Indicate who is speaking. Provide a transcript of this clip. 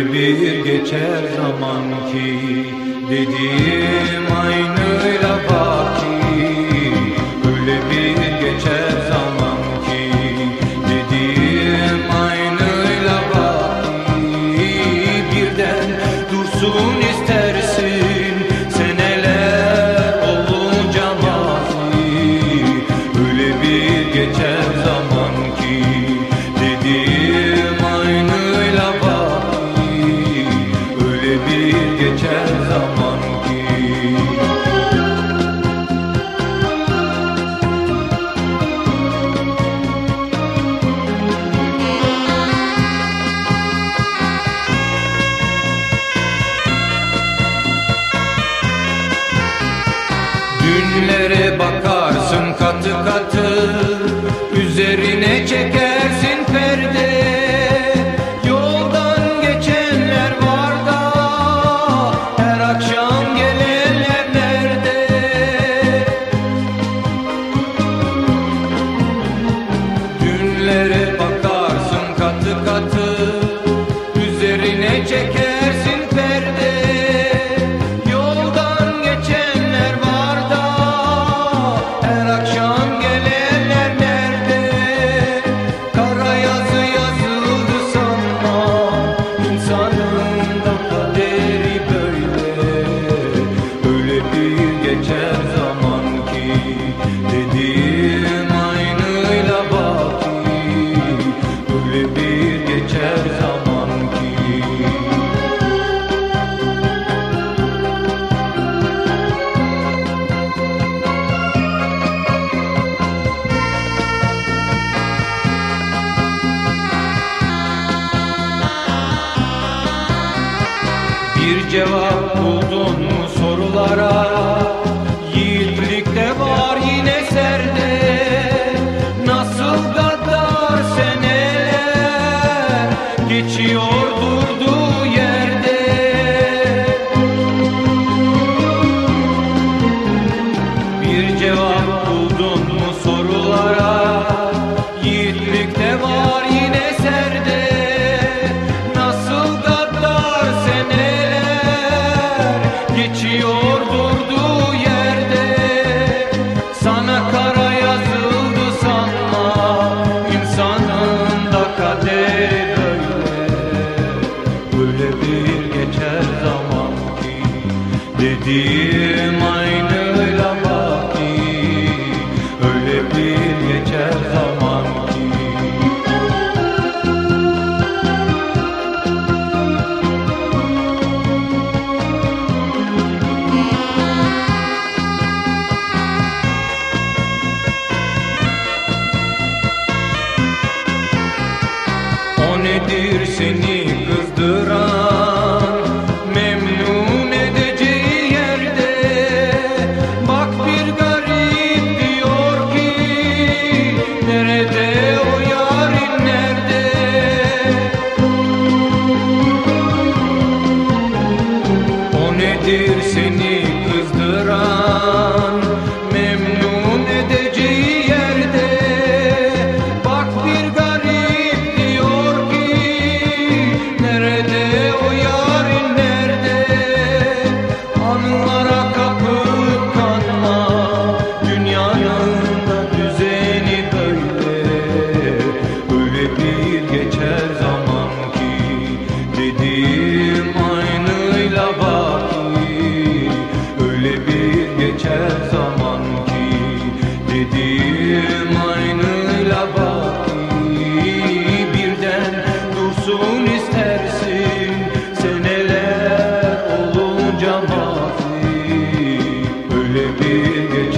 Speaker 1: Bir geçer zaman ki Dediğim aynı lafa bir geçer zaman ki Dediğim aynı Birden dursun ister Günlere bakarsın katı katı. bir geçer zaman Bir cevap buldun mu? geçiyor. Öyle bir geçer zaman ki Dediğim aynı lafa ki Öyle bir geçer zaman ki. O nedir senin in